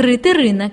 открытый рынок